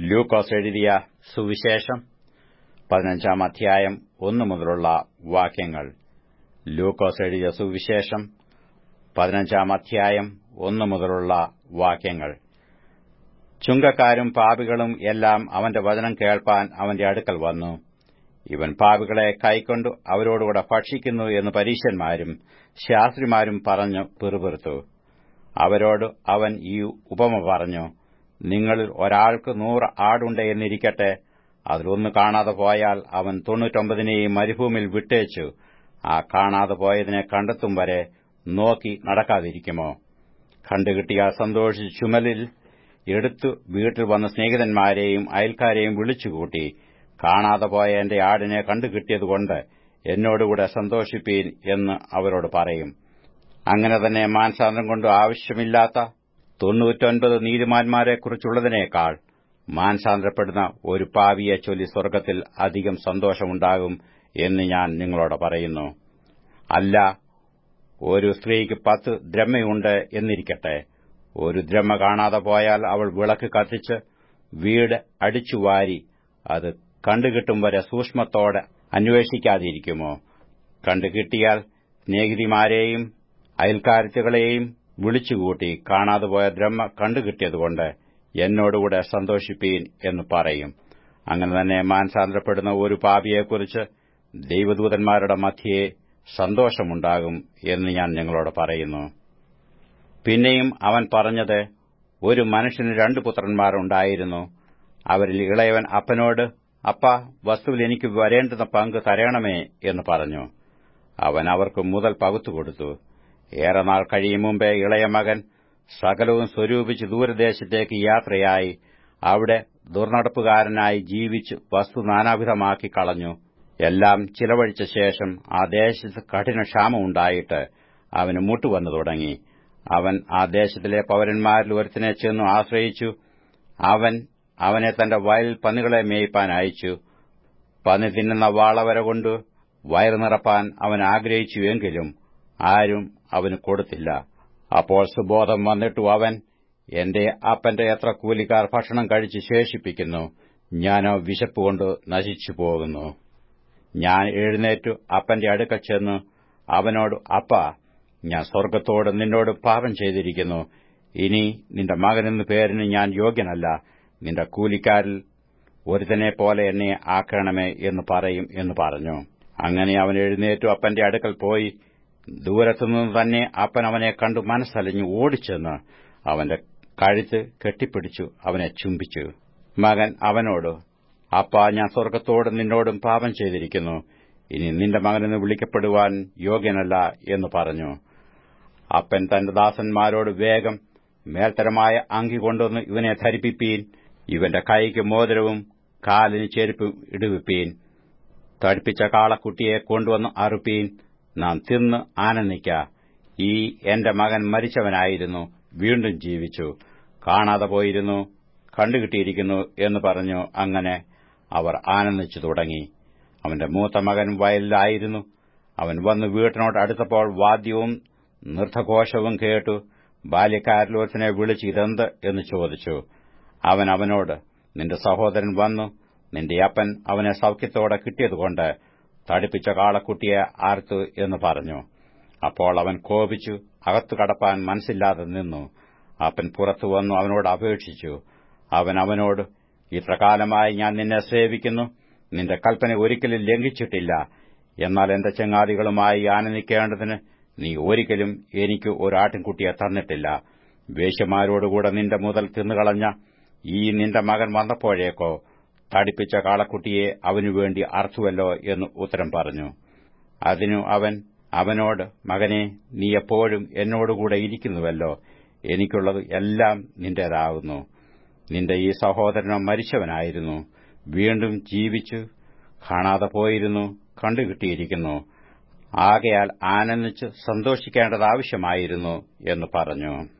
ലൂക്കോസ് എഴുതിയ സുവിശേഷം പതിനഞ്ചാം അധ്യായം ഒന്നു മുതലുള്ള വാക്യങ്ങൾ. ലൂക്കോസ് എഴുതിയ സുവിശേഷം പതിനഞ്ചാം അധ്യായം ഒന്നു മുതലുള്ള വാക്യങ്ങൾ. ചുങ്കക്കാരും പാപികളും എല്ലാം അവന്റെ വചനം കേൾപ്പാൻ അവന്റെ അടുക്കൽ വന്നു. ഇവൻ പാപികളെ കൈക്കൊണ്ടു അവരോടുകൂടെ ഭക്ഷിക്കുന്നു എന്ന് പരീശന്മാരും ശാസ്ത്രിമാരും പറഞ്ഞു പിറുപിറുത്തു. അവരോട് അവൻ ഈ ഉപമ പറഞ്ഞു നിങ്ങളിൽ ഒരാൾക്ക് നൂറ് ആടുണ്ട് എന്നിരിക്കട്ടെ. അതിലൊന്ന് കാണാതെ പോയാൽ അവൻ തൊണ്ണൂറ്റൊമ്പതിനെയും മരുഭൂമിയിൽ വിട്ടേച്ചു. ആ കാണാതെ പോയതിനെ കണ്ടെത്തും വരെ നോക്കി നടക്കാതിരിക്കുമോ? കണ്ടുകിട്ടിയാൽ സന്തോഷിച്ച് ചുമലിൽ എടുത്തു വീട്ടിൽ വന്ന സ്നേഹിതന്മാരെയും അയൽക്കാരെയും വിളിച്ചുകൂട്ടി കാണാതെ പോയ എന്റെ ആടിനെ കണ്ടുകിട്ടിയതുകൊണ്ട് എന്നോടുകൂടെ സന്തോഷിപ്പീൻ എന്ന് അവരോട് പറയും. അങ്ങനെ തന്നെ മാനസാന്തരം കൊണ്ട് ആവശ്യമില്ലാത്ത തൊണ്ണൂറ്റൊൻപത് നീതിമാന്മാരെക്കുറിച്ചുള്ളതിനേക്കാൾ മാനസാന്തരപ്പെടുന്ന ഒരു പാവിയെ ചൊല്ലി സ്വർഗത്തിൽ അധികം സന്തോഷമുണ്ടാകും എന്ന് ഞാൻ നിങ്ങളോട് പറയുന്നു. അല്ല ഒരു സ്ത്രീക്ക് പത്ത് ദ്രഹ്മയുണ്ട് എന്നിരിക്കട്ടെ. ഒരു ദ്രഹ്മ കാണാതെ പോയാൽ അവൾ വിളക്ക് കത്തിച്ച് വീട് അടിച്ചുവാരി അത് കണ്ടുകിട്ടും വരെ സൂക്ഷ്മത്തോടെ അന്വേഷിക്കാതിരിക്കുമോ? കണ്ടുകിട്ടിയാൽ സ്നേഹിതിമാരെയും അയൽക്കാരത്തുകളെയും വിളിച്ചുകൂട്ടി കാണാതെ പോയ ബ്രഹ്മ കണ്ടുകിട്ടിയതുകൊണ്ട് എന്നോടുകൂടെ സന്തോഷിപ്പീൻ എന്ന് പറയും. അങ്ങനെ തന്നെ മാനസാന്തരപ്പെടുന്ന ഒരു പാപിയെക്കുറിച്ച് ദൈവദൂതന്മാരുടെ മധ്യേ സന്തോഷമുണ്ടാകും എന്ന് ഞാൻ നിങ്ങളോട് പറയുന്നു. പിന്നെയും അവൻ പറഞ്ഞത് ഒരു മനുഷ്യന് രണ്ടു പുത്രന്മാരുണ്ടായിരുന്നു. അവരിൽ ഇളയവൻ അപ്പനോട് അപ്പ വസ്തുവിൽ എനിക്ക് വരേണ്ടുന്ന പങ്ക് തരയണമേ എന്ന് പറഞ്ഞു. അവൻ അവർക്ക് മുതൽ പകുത്തുകൊടുത്തു ഏറെ നാൾ കഴിയും മുമ്പേ ഇളയ മകൻ സകലവും സ്വരൂപിച്ച് ദൂരദേശത്തേക്ക് യാത്രയായി അവിടെ ദുർനടപ്പുകാരനായി ജീവിച്ച് വസ്തു നാനാവിധമാക്കി കളഞ്ഞു. എല്ലാം ചിലവഴിച്ച ശേഷം ആ ദേശത്ത് കഠിന ക്ഷാമമുണ്ടായിട്ട് അവന് മുട്ടുവന്നു തുടങ്ങി. അവൻ ആ ദേശത്തിലെ പൌരന്മാരിൽ ഒരുത്തിനെ ചെന്നു ആശ്രയിച്ചു. അവൻ അവനെ തന്റെ വയൽ പന്നികളെ മേയ്പ്പാൻ അയച്ചു. പന്നി തിന്നുന്ന വാളവര കൊണ്ട് വയറു നിറപ്പാൻ അവൻ ആഗ്രഹിച്ചുവെങ്കിലും ആരും അവന് കൊടുത്തില്ല. അപ്പോൾ സുബോധം വന്നിട്ടു അവൻ എന്റെ അപ്പന്റെ എത്ര കൂലിക്കാർ ഭക്ഷണം കഴിച്ച് ശേഷിപ്പിക്കുന്നു? ഞാനോ വിശപ്പുകൊണ്ട് നശിച്ചു പോകുന്നു. ഞാൻ എഴുന്നേറ്റു അപ്പന്റെ അടുക്കൽ ചെന്ന്. അവനോട് അപ്പ ഞാൻ സ്വർഗത്തോട് നിന്നോട് പാപം ചെയ്തിരിക്കുന്നു. ഇനി നിന്റെ മകനെന്ന് പേരിന് ഞാൻ യോഗ്യനല്ല. നിന്റെ കൂലിക്കാരിൽ ഒരുതനെ പോലെ എന്നെ ആക്കണമേ എന്ന് പറയും എന്ന് പറഞ്ഞു. അങ്ങനെ അവൻ എഴുന്നേറ്റു അപ്പന്റെ അടുക്കൽ പോയി. ദൂരത്തുനിന്ന് തന്നെ അപ്പൻ അവനെ കണ്ടു മനസ്സലിഞ്ഞു ഓടിച്ചെന്ന് അവന്റെ കഴുത്ത് കെട്ടിപ്പിടിച്ചു അവനെ ചുംബിച്ചു. മകൻ അവനോട് അപ്പ ഞാൻ സ്വർഗത്തോടും നിന്നോടും പാപം ചെയ്തിരിക്കുന്നു. ഇനി നിന്റെ മകനെന്ന് വിളിക്കപ്പെടുവാൻ യോഗ്യനല്ല എന്ന് പറഞ്ഞു. അപ്പൻ തന്റെ ദാസന്മാരോട് വേഗം മേൽത്തരമായ അങ്കി കൊണ്ടുവന്ന് ഇവനെ ധരിപ്പിപ്പീൻ ഇവന്റെ കൈക്ക് മോതിരവും കാലിന് ചെരുപ്പും ഇടുവിപ്പീൻ. തടിപ്പിച്ച കാളക്കുട്ടിയെ കൊണ്ടുവന്ന് അറുപ്പീൻ. നാം തിന്ന് ആനന്ദിക്ക. ഈ എന്റെ മകൻ മരിച്ചവനായിരുന്നു. വീണ്ടും ജീവിച്ചു. കാണാതെ പോയിരുന്നു. കണ്ടുകിട്ടിയിരിക്കുന്നു എന്ന് പറഞ്ഞു അങ്ങനെ അവർ ആനന്ദിച്ചു തുടങ്ങി. അവന്റെ മൂത്ത മകൻ വയലിലായിരുന്നു. അവൻ വന്ന് വീട്ടിനോട് അടുത്തപ്പോൾ വാദ്യവും നൃത്തഘോഷവും കേട്ടു. ബാല്യക്കാരിൽ ഒരുത്തനെ വിളിച്ച് ഇതെന്ത് എന്ന് ചോദിച്ചു. അവൻ അവനോട് നിന്റെ സഹോദരൻ വന്നു. നിന്റെ അപ്പൻ അവനെ സൌഖ്യത്തോടെ കിട്ടിയതുകൊണ്ട് തടിപ്പിച്ച കാളക്കുട്ടിയെ ആർത്തു എന്ന് പറഞ്ഞു. അപ്പോൾ അവൻ കോപിച്ചു അകത്തു കടപ്പാൻ മനസ്സില്ലാതെ നിന്നു. അപ്പൻ പുറത്തു വന്നു അവനോട് അപേക്ഷിച്ചു. അവൻ അവനോട് ഇത്രകാലമായി ഞാൻ നിന്നെ സേവിക്കുന്നു. നിന്റെ കൽപ്പന ഒരിക്കലും ലംഘിച്ചിട്ടില്ല. എന്നാൽ എന്റെ ചങ്ങാതികളുമായി ആനന്ദിക്കേണ്ടതിന് നീ ഒരിക്കലും എനിക്ക് ഒരു ആട്ടിൻകുട്ടിയെ തന്നിട്ടില്ല. വേശ്യമാരോടുകൂടെ നിന്റെ മുതൽ തിന്നുകളഞ്ഞ ഈ നിന്റെ മകൻ വന്നപ്പോഴേക്കോ തടിപ്പിച്ച കാളക്കുട്ടിയെ അവനുവേണ്ടി അർത്തുവല്ലോ എന്ന് ഉത്തരം പറഞ്ഞു. അതിനു അവൻ അവനോട് മകനെ നീ എപ്പോഴും എന്നോടുകൂടെ ഇരിക്കുന്നുവല്ലോ. എനിക്കുള്ളത് എല്ലാം നിന്റേതാകുന്നു നിന്റെ ഈ സഹോദരനോ മരിച്ചവനായിരുന്നു. വീണ്ടും ജീവിച്ചു കാണാതെ പോയിരുന്നു കണ്ടുകിട്ടിയിരിക്കുന്നു. ആകയാൽ ആനന്ദിച്ച് സന്തോഷിക്കേണ്ടത് ആവശ്യമായിരുന്നു എന്ന് പറഞ്ഞു.